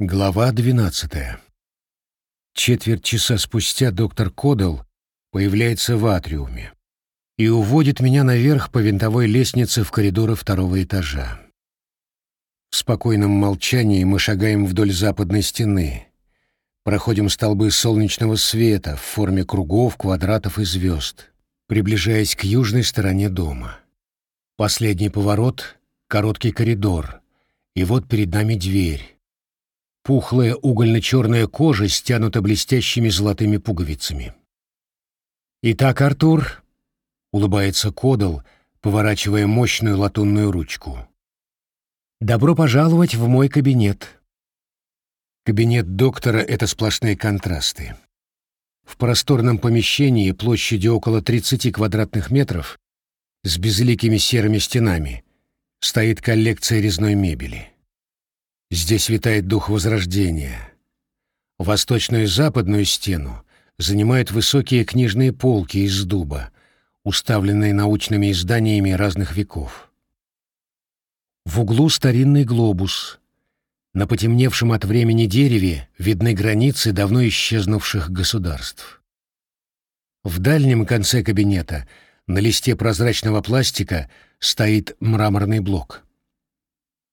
Глава двенадцатая. Четверть часа спустя доктор Кодал появляется в атриуме и уводит меня наверх по винтовой лестнице в коридоры второго этажа. В спокойном молчании мы шагаем вдоль западной стены, проходим столбы солнечного света в форме кругов, квадратов и звезд, приближаясь к южной стороне дома. Последний поворот — короткий коридор, и вот перед нами дверь Пухлая угольно-черная кожа стянута блестящими золотыми пуговицами. «Итак, Артур», — улыбается Кодал, поворачивая мощную латунную ручку. «Добро пожаловать в мой кабинет». Кабинет доктора — это сплошные контрасты. В просторном помещении площадью около 30 квадратных метров с безликими серыми стенами стоит коллекция резной мебели. Здесь витает дух Возрождения. Восточную и западную стену занимают высокие книжные полки из дуба, уставленные научными изданиями разных веков. В углу старинный глобус. На потемневшем от времени дереве видны границы давно исчезнувших государств. В дальнем конце кабинета на листе прозрачного пластика стоит мраморный блок —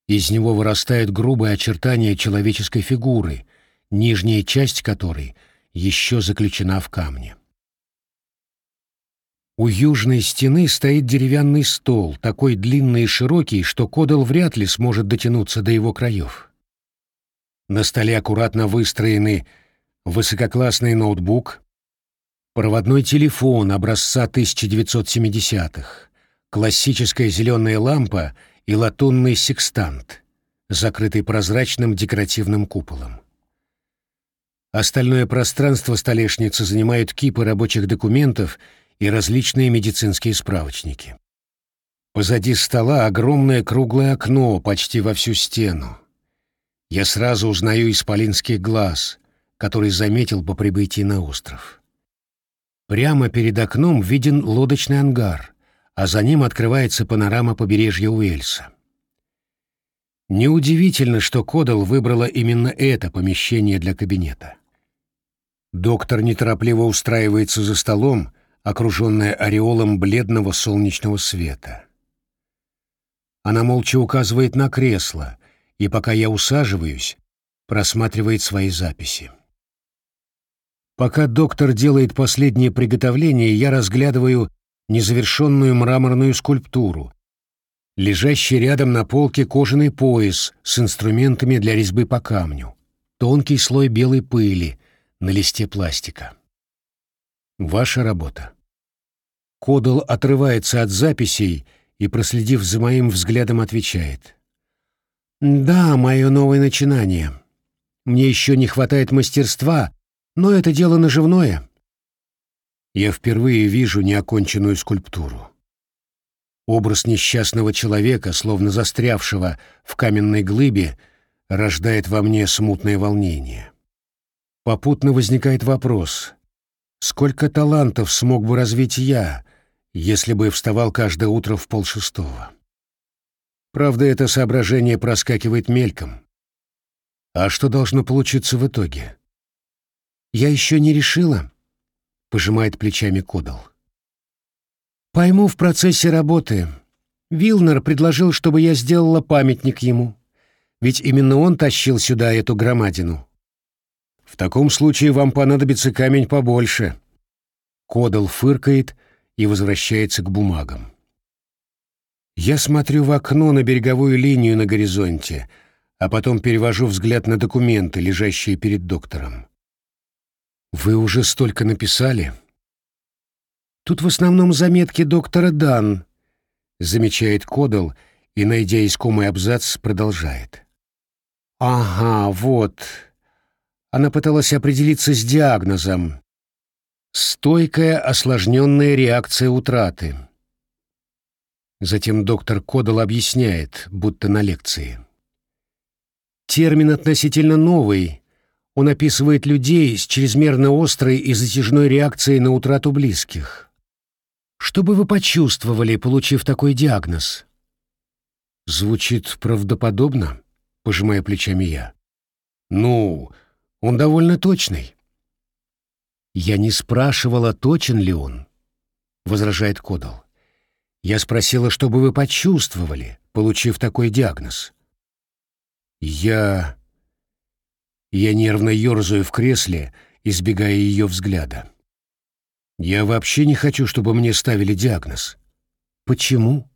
из него вырастают грубые очертания человеческой фигуры, нижняя часть которой еще заключена в камне. У южной стены стоит деревянный стол, такой длинный и широкий, что Кодал вряд ли сможет дотянуться до его краев. На столе аккуратно выстроены высококлассный ноутбук, проводной телефон образца 1970-х, классическая зеленая лампа — и латунный секстант, закрытый прозрачным декоративным куполом. Остальное пространство столешницы занимают кипы рабочих документов и различные медицинские справочники. Позади стола огромное круглое окно почти во всю стену. Я сразу узнаю исполинский глаз, который заметил по прибытии на остров. Прямо перед окном виден лодочный ангар, а за ним открывается панорама побережья Уэльса. Неудивительно, что Кодал выбрала именно это помещение для кабинета. Доктор неторопливо устраивается за столом, окруженная ореолом бледного солнечного света. Она молча указывает на кресло, и пока я усаживаюсь, просматривает свои записи. Пока доктор делает последнее приготовление, я разглядываю незавершенную мраморную скульптуру, лежащий рядом на полке кожаный пояс с инструментами для резьбы по камню, тонкий слой белой пыли на листе пластика. Ваша работа. Кодал отрывается от записей и, проследив за моим взглядом, отвечает. «Да, мое новое начинание. Мне еще не хватает мастерства, но это дело наживное я впервые вижу неоконченную скульптуру. Образ несчастного человека, словно застрявшего в каменной глыбе, рождает во мне смутное волнение. Попутно возникает вопрос, сколько талантов смог бы развить я, если бы вставал каждое утро в полшестого? Правда, это соображение проскакивает мельком. А что должно получиться в итоге? Я еще не решила, — пожимает плечами Кодал. «Пойму в процессе работы. Вилнер предложил, чтобы я сделала памятник ему. Ведь именно он тащил сюда эту громадину». «В таком случае вам понадобится камень побольше». Кодал фыркает и возвращается к бумагам. Я смотрю в окно на береговую линию на горизонте, а потом перевожу взгляд на документы, лежащие перед доктором. «Вы уже столько написали?» «Тут в основном заметки доктора Дан», — замечает Кодал и, найдя искомый абзац, продолжает. «Ага, вот». Она пыталась определиться с диагнозом. «Стойкая осложненная реакция утраты». Затем доктор Кодал объясняет, будто на лекции. Термин относительно новый, он описывает людей с чрезмерно острой и затяжной реакцией на утрату близких. Что бы вы почувствовали, получив такой диагноз? Звучит правдоподобно, пожимая плечами я. Ну, он довольно точный. Я не спрашивала, точен ли он, возражает Кодал. Я спросила, чтобы вы почувствовали, получив такой диагноз. Я... Я нервно ерзаю в кресле, избегая ее взгляда. Я вообще не хочу, чтобы мне ставили диагноз. Почему?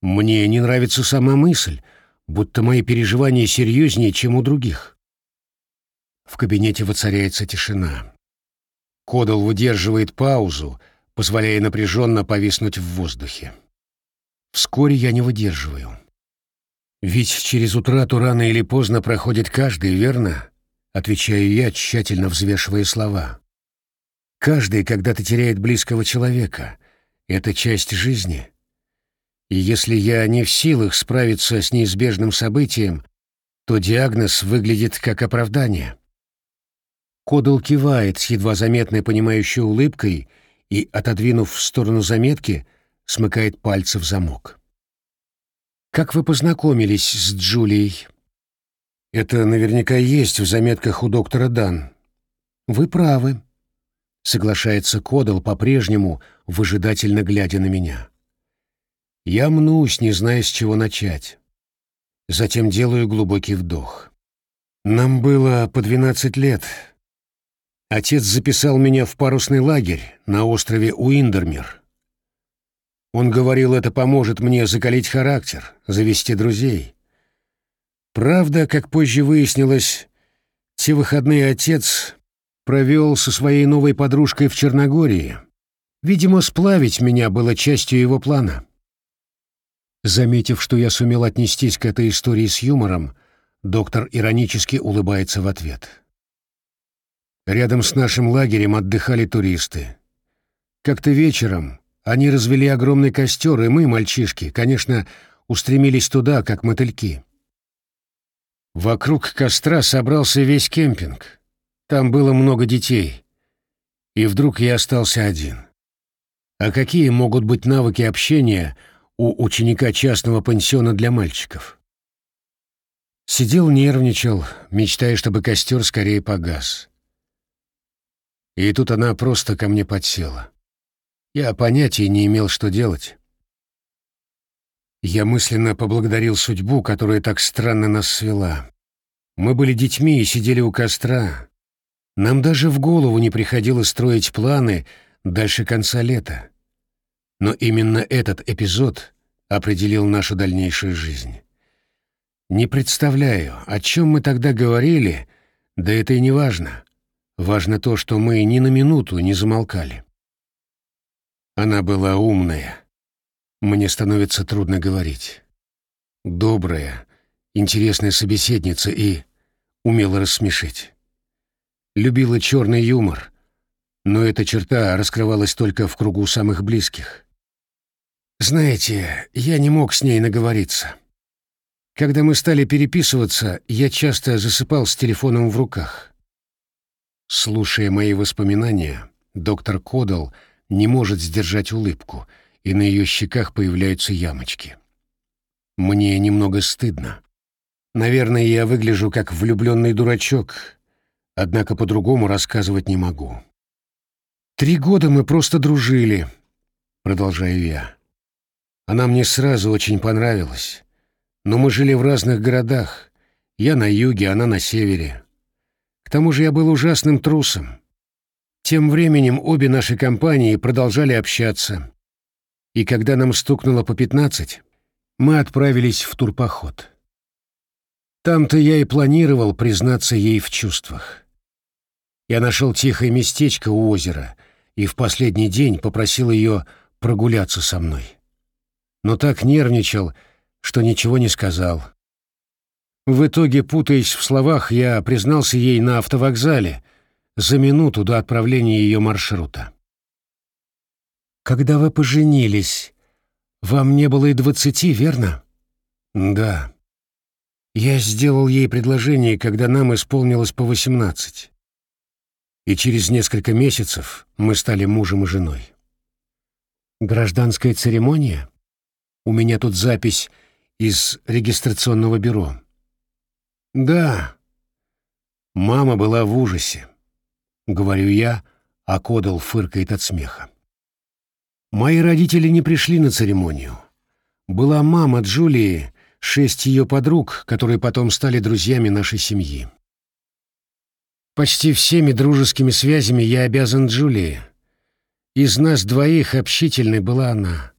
Мне не нравится сама мысль, будто мои переживания серьезнее, чем у других. В кабинете воцаряется тишина. Кодал выдерживает паузу, позволяя напряженно повиснуть в воздухе. Вскоре я не выдерживаю. Ведь через утрату рано или поздно проходит каждый, верно? Отвечаю я, тщательно взвешивая слова. Каждый когда-то теряет близкого человека. Это часть жизни. И если я не в силах справиться с неизбежным событием, то диагноз выглядит как оправдание. Кодал кивает с едва заметной понимающей улыбкой и, отодвинув в сторону заметки, смыкает пальцы в замок. «Как вы познакомились с Джулией?» «Это наверняка есть в заметках у доктора Дан». «Вы правы», — соглашается Кодал по-прежнему, выжидательно глядя на меня. Я мнусь, не зная, с чего начать. Затем делаю глубокий вдох. Нам было по двенадцать лет. Отец записал меня в парусный лагерь на острове Уиндермир. Он говорил, это поможет мне закалить характер, завести друзей. Правда, как позже выяснилось, те выходные отец провел со своей новой подружкой в Черногории. Видимо, сплавить меня было частью его плана. Заметив, что я сумел отнестись к этой истории с юмором, доктор иронически улыбается в ответ. Рядом с нашим лагерем отдыхали туристы. Как-то вечером они развели огромный костер, и мы, мальчишки, конечно, устремились туда, как мотыльки. Вокруг костра собрался весь кемпинг. Там было много детей. И вдруг я остался один. А какие могут быть навыки общения — у ученика частного пансиона для мальчиков. Сидел, нервничал, мечтая, чтобы костер скорее погас. И тут она просто ко мне подсела. Я понятия не имел, что делать. Я мысленно поблагодарил судьбу, которая так странно нас свела. Мы были детьми и сидели у костра. Нам даже в голову не приходило строить планы дальше конца лета. Но именно этот эпизод определил нашу дальнейшую жизнь. Не представляю, о чем мы тогда говорили, да это и не важно. Важно то, что мы ни на минуту не замолкали. Она была умная. Мне становится трудно говорить. Добрая, интересная собеседница и умела рассмешить. Любила черный юмор, но эта черта раскрывалась только в кругу самых близких. Знаете, я не мог с ней наговориться. Когда мы стали переписываться, я часто засыпал с телефоном в руках. Слушая мои воспоминания, доктор Кодал не может сдержать улыбку, и на ее щеках появляются ямочки. Мне немного стыдно. Наверное, я выгляжу как влюбленный дурачок, однако по-другому рассказывать не могу. «Три года мы просто дружили», — продолжаю я. Она мне сразу очень понравилась. Но мы жили в разных городах. Я на юге, она на севере. К тому же я был ужасным трусом. Тем временем обе наши компании продолжали общаться. И когда нам стукнуло по пятнадцать, мы отправились в турпоход. Там-то я и планировал признаться ей в чувствах. Я нашел тихое местечко у озера и в последний день попросил ее прогуляться со мной но так нервничал, что ничего не сказал. В итоге, путаясь в словах, я признался ей на автовокзале за минуту до отправления ее маршрута. «Когда вы поженились, вам не было и двадцати, верно?» «Да». Я сделал ей предложение, когда нам исполнилось по восемнадцать. И через несколько месяцев мы стали мужем и женой. «Гражданская церемония?» У меня тут запись из регистрационного бюро. Да, Мама была в ужасе. Говорю я, а Кодал фыркает от смеха. Мои родители не пришли на церемонию. Была мама Джулии, шесть ее подруг, которые потом стали друзьями нашей семьи. Почти всеми дружескими связями я обязан Джулии. Из нас двоих общительной была она.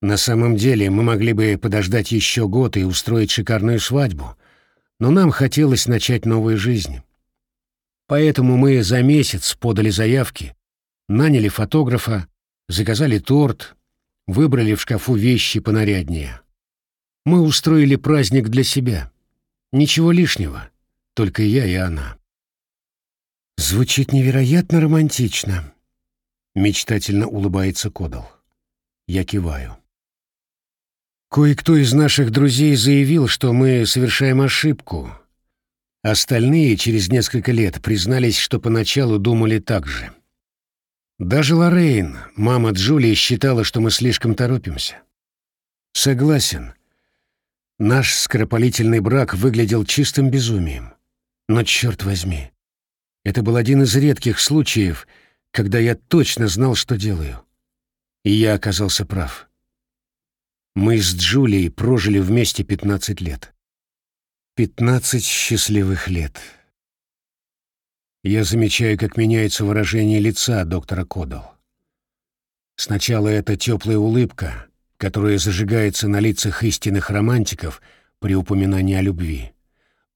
На самом деле мы могли бы подождать еще год и устроить шикарную свадьбу, но нам хотелось начать новую жизнь. Поэтому мы за месяц подали заявки, наняли фотографа, заказали торт, выбрали в шкафу вещи понаряднее. Мы устроили праздник для себя. Ничего лишнего, только я и она. Звучит невероятно романтично. Мечтательно улыбается Кодал. Я киваю. Кое-кто из наших друзей заявил, что мы совершаем ошибку. Остальные через несколько лет признались, что поначалу думали так же. Даже Лоррейн, мама Джулии, считала, что мы слишком торопимся. Согласен. Наш скоропалительный брак выглядел чистым безумием. Но черт возьми, это был один из редких случаев, когда я точно знал, что делаю. И я оказался прав. Мы с Джулией прожили вместе 15 лет. 15 счастливых лет. Я замечаю, как меняется выражение лица доктора Кодал. Сначала это теплая улыбка, которая зажигается на лицах истинных романтиков при упоминании о любви.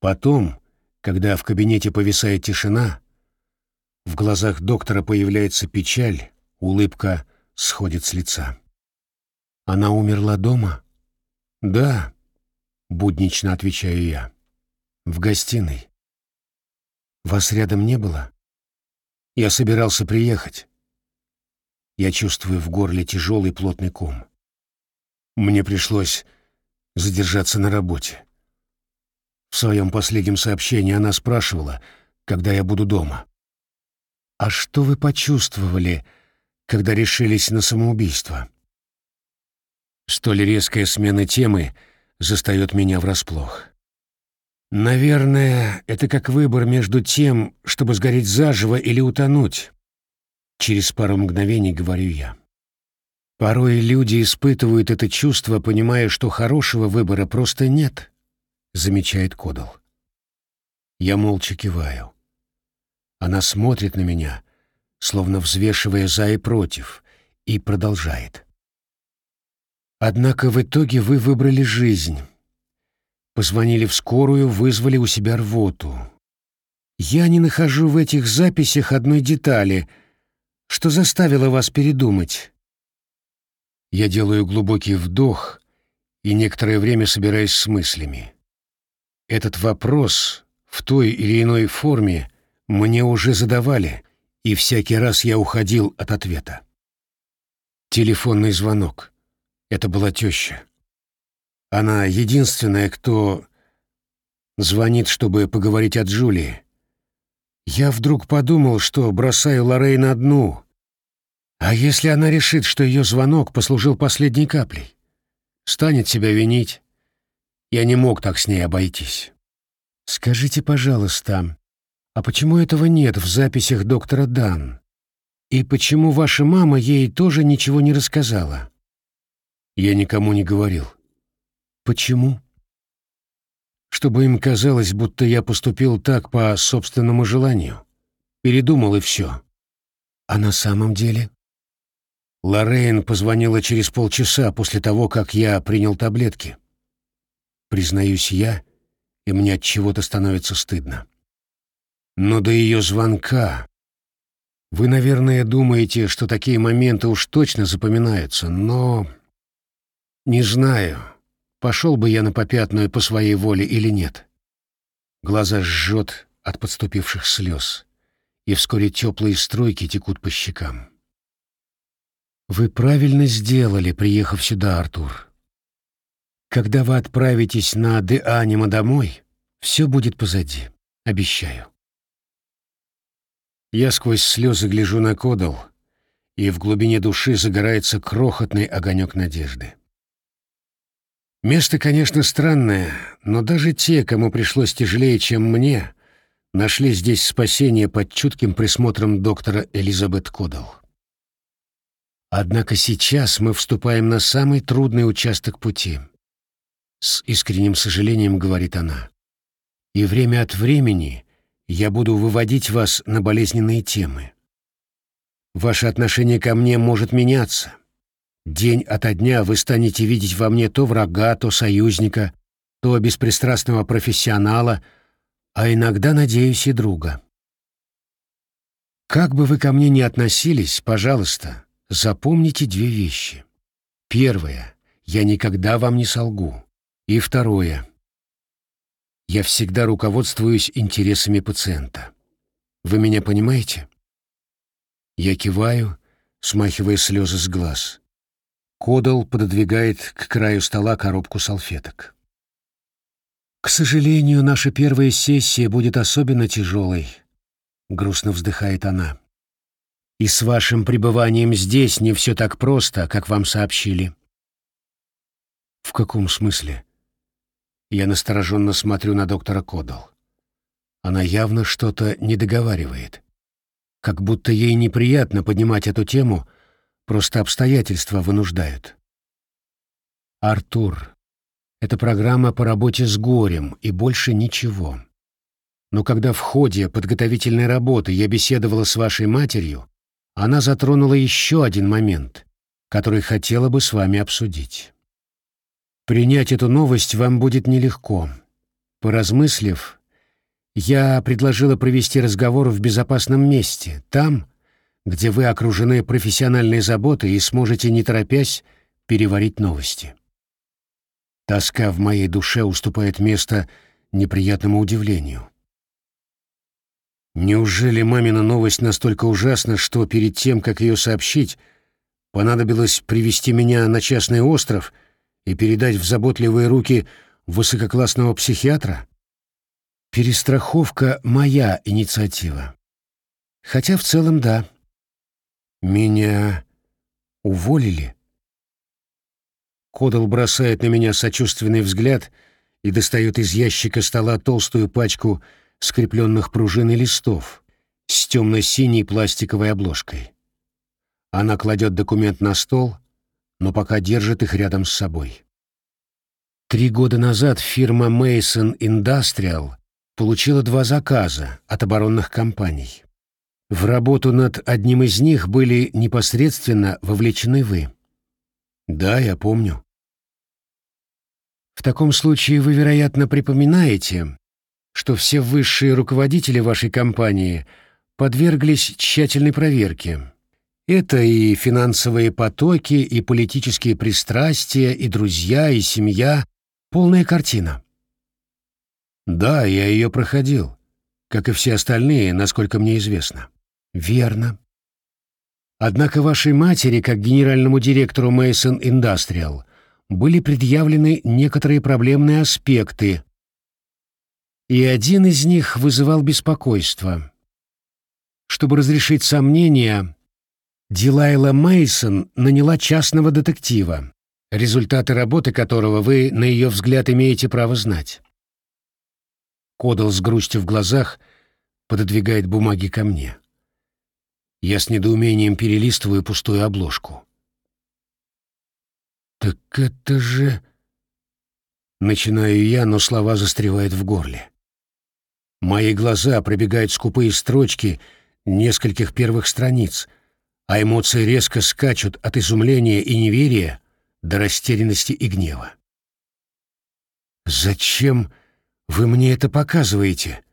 Потом, когда в кабинете повисает тишина, в глазах доктора появляется печаль, улыбка сходит с лица. Она умерла дома? Да, буднично отвечаю я. В гостиной. Вас рядом не было? Я собирался приехать. Я чувствую в горле тяжелый плотный ком. Мне пришлось задержаться на работе. В своем последнем сообщении она спрашивала, когда я буду дома. «А что вы почувствовали, когда решились на самоубийство?» Столь резкая смена темы застает меня врасплох. Наверное, это как выбор между тем, чтобы сгореть заживо или утонуть. Через пару мгновений говорю я. Порой люди испытывают это чувство, понимая, что хорошего выбора просто нет, замечает Кодал. Я молча киваю. Она смотрит на меня, словно взвешивая за и против, и продолжает. Однако в итоге вы выбрали жизнь. Позвонили в скорую, вызвали у себя рвоту. Я не нахожу в этих записях одной детали, что заставило вас передумать. Я делаю глубокий вдох и некоторое время собираюсь с мыслями. Этот вопрос в той или иной форме мне уже задавали, и всякий раз я уходил от ответа. Телефонный звонок. Это была теща. Она единственная, кто звонит, чтобы поговорить о Джулии. Я вдруг подумал, что бросаю Лоррейн одну. А если она решит, что ее звонок послужил последней каплей? Станет себя винить? Я не мог так с ней обойтись. Скажите, пожалуйста, а почему этого нет в записях доктора Дан? И почему ваша мама ей тоже ничего не рассказала? Я никому не говорил. Почему? Чтобы им казалось, будто я поступил так по собственному желанию. Передумал и все. А на самом деле? Лоррейн позвонила через полчаса после того, как я принял таблетки. Признаюсь я, и мне от чего-то становится стыдно. Но до ее звонка... Вы, наверное, думаете, что такие моменты уж точно запоминаются, но... Не знаю, пошел бы я на попятную по своей воле или нет. Глаза жжет от подступивших слез, и вскоре теплые струйки текут по щекам. Вы правильно сделали, приехав сюда, Артур. Когда вы отправитесь на Де-Анима домой, все будет позади, обещаю. Я сквозь слезы гляжу на Кодал, и в глубине души загорается крохотный огонек надежды. Место, конечно, странное, но даже те, кому пришлось тяжелее, чем мне, нашли здесь спасение под чутким присмотром доктора Элизабет Кодал. Однако сейчас мы вступаем на самый трудный участок пути. С искренним сожалением говорит она. И время от времени я буду выводить вас на болезненные темы. Ваше отношение ко мне может меняться. День ото дня вы станете видеть во мне то врага, то союзника, то беспристрастного профессионала, а иногда, надеюсь, и друга. Как бы вы ко мне ни относились, пожалуйста, запомните две вещи. Первое — я никогда вам не солгу. И второе — я всегда руководствуюсь интересами пациента. Вы меня понимаете? Я киваю, смахивая слезы с глаз. Кодал пододвигает к краю стола коробку салфеток. «К сожалению, наша первая сессия будет особенно тяжелой», — грустно вздыхает она. «И с вашим пребыванием здесь не все так просто, как вам сообщили». «В каком смысле?» Я настороженно смотрю на доктора Кодал. Она явно что-то не договаривает. Как будто ей неприятно поднимать эту тему, просто обстоятельства вынуждают. «Артур, это программа по работе с горем и больше ничего. Но когда в ходе подготовительной работы я беседовала с вашей матерью, она затронула еще один момент, который хотела бы с вами обсудить. Принять эту новость вам будет нелегко. Поразмыслив, я предложила провести разговор в безопасном месте, там, где вы окружены профессиональной заботой и сможете, не торопясь, переварить новости. Тоска в моей душе уступает место неприятному удивлению. Неужели мамина новость настолько ужасна, что перед тем, как ее сообщить, понадобилось привести меня на частный остров и передать в заботливые руки высококлассного психиатра? Перестраховка — моя инициатива. Хотя в целом да. Меня уволили? Кодал бросает на меня сочувственный взгляд и достает из ящика стола толстую пачку скрепленных пружин и листов с темно-синей пластиковой обложкой. Она кладет документ на стол, но пока держит их рядом с собой. Три года назад фирма Mason Industrial получила два заказа от оборонных компаний. В работу над одним из них были непосредственно вовлечены вы. Да, я помню. В таком случае вы, вероятно, припоминаете, что все высшие руководители вашей компании подверглись тщательной проверке. Это и финансовые потоки, и политические пристрастия, и друзья, и семья. Полная картина. Да, я ее проходил, как и все остальные, насколько мне известно. Верно. Однако вашей матери, как генеральному директору Mason Industrial, были предъявлены некоторые проблемные аспекты, и один из них вызывал беспокойство. Чтобы разрешить сомнения, Дилайла Мейсон наняла частного детектива, результаты работы которого вы, на ее взгляд, имеете право знать. Кодал с грустью в глазах пододвигает бумаги ко мне. Я с недоумением перелистываю пустую обложку. «Так это же...» Начинаю я, но слова застревают в горле. Мои глаза пробегают скупые строчки нескольких первых страниц, а эмоции резко скачут от изумления и неверия до растерянности и гнева. «Зачем вы мне это показываете?»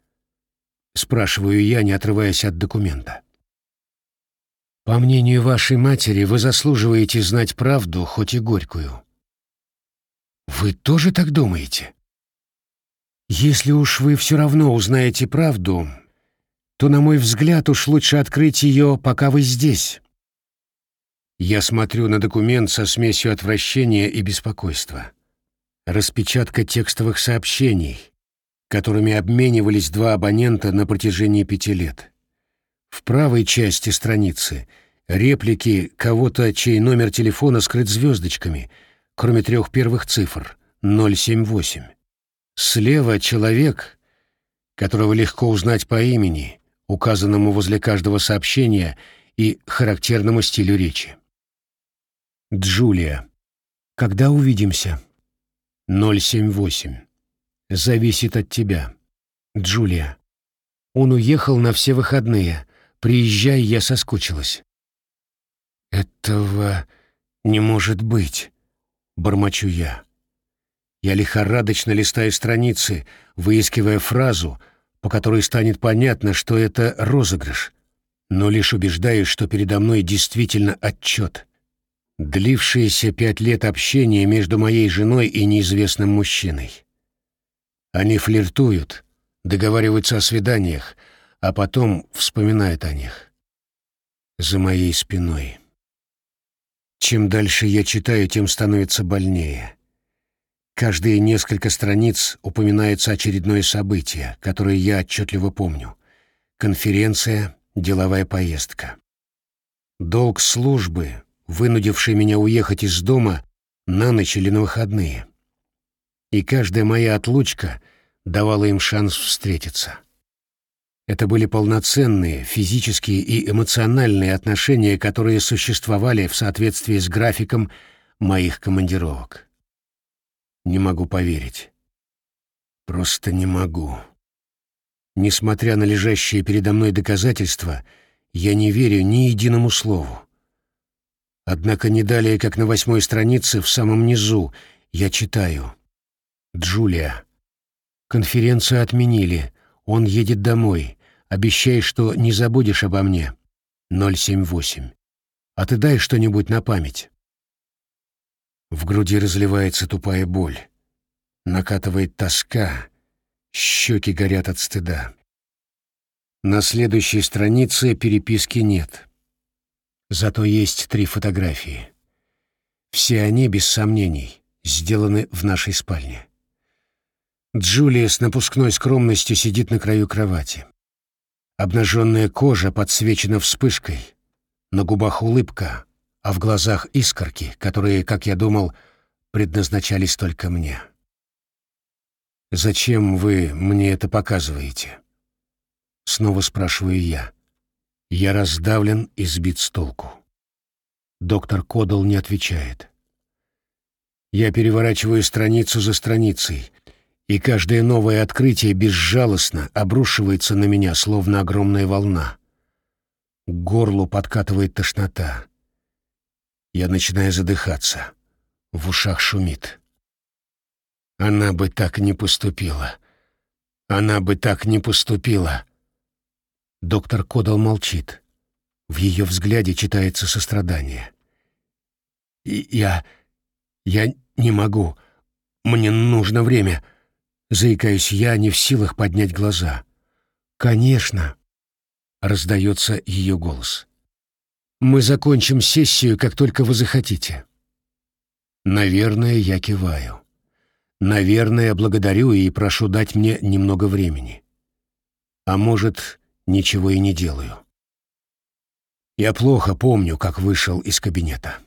— спрашиваю я, не отрываясь от документа. По мнению вашей матери, вы заслуживаете знать правду, хоть и горькую. Вы тоже так думаете? Если уж вы все равно узнаете правду, то, на мой взгляд, уж лучше открыть ее, пока вы здесь. Я смотрю на документ со смесью отвращения и беспокойства. Распечатка текстовых сообщений, которыми обменивались два абонента на протяжении пяти лет. В правой части страницы реплики кого-то, чей номер телефона скрыт звездочками, кроме трех первых цифр — 078. Слева человек, которого легко узнать по имени, указанному возле каждого сообщения и характерному стилю речи. Джулия. Когда увидимся? 078. Зависит от тебя. Джулия. Он уехал на все выходные. Приезжай, я соскучилась. Этого не может быть, бормочу я. Я лихорадочно листаю страницы, выискивая фразу, по которой станет понятно, что это розыгрыш, но лишь убеждаюсь, что передо мной действительно отчет. Длившиеся пять лет общения между моей женой и неизвестным мужчиной. Они флиртуют, договариваются о свиданиях, а потом вспоминают о них. За моей спиной. Чем дальше я читаю, тем становится больнее. Каждые несколько страниц упоминается очередное событие, которое я отчетливо помню. Конференция, деловая поездка. Долг службы, вынудивший меня уехать из дома на ночь или на выходные. И каждая моя отлучка давала им шанс встретиться. Это были полноценные физические и эмоциональные отношения, которые существовали в соответствии с графиком моих командировок. Не могу поверить. Просто не могу. Несмотря на лежащие передо мной доказательства, я не верю ни единому слову. Однако не далее, как на восьмой странице, в самом низу, я читаю. «Джулия. Конференцию отменили. Он едет домой. Обещай, что не забудешь обо мне. 078. А ты дай что-нибудь на память». В груди разливается тупая боль. Накатывает тоска, щеки горят от стыда. На следующей странице переписки нет. Зато есть три фотографии. Все они, без сомнений, сделаны в нашей спальне. Джулия с напускной скромностью сидит на краю кровати. Обнаженная кожа подсвечена вспышкой, на губах улыбка, а в глазах искорки, которые, как я думал, предназначались только мне. «Зачем вы мне это показываете?» Снова спрашиваю я. Я раздавлен и сбит с толку. Доктор Кодал не отвечает. Я переворачиваю страницу за страницей, и каждое новое открытие безжалостно обрушивается на меня, словно огромная волна. К горлу подкатывает тошнота. Я начинаю задыхаться. В ушах шумит. Она бы так не поступила. Она бы так не поступила. Доктор Кодал молчит. В ее взгляде читается сострадание. И «Я... я не могу. Мне нужно время». Заикаюсь я, не в силах поднять глаза. «Конечно», — раздается ее голос. Мы закончим сессию, как только вы захотите. Наверное, я киваю. Наверное, благодарю и прошу дать мне немного времени. А может, ничего и не делаю. Я плохо помню, как вышел из кабинета.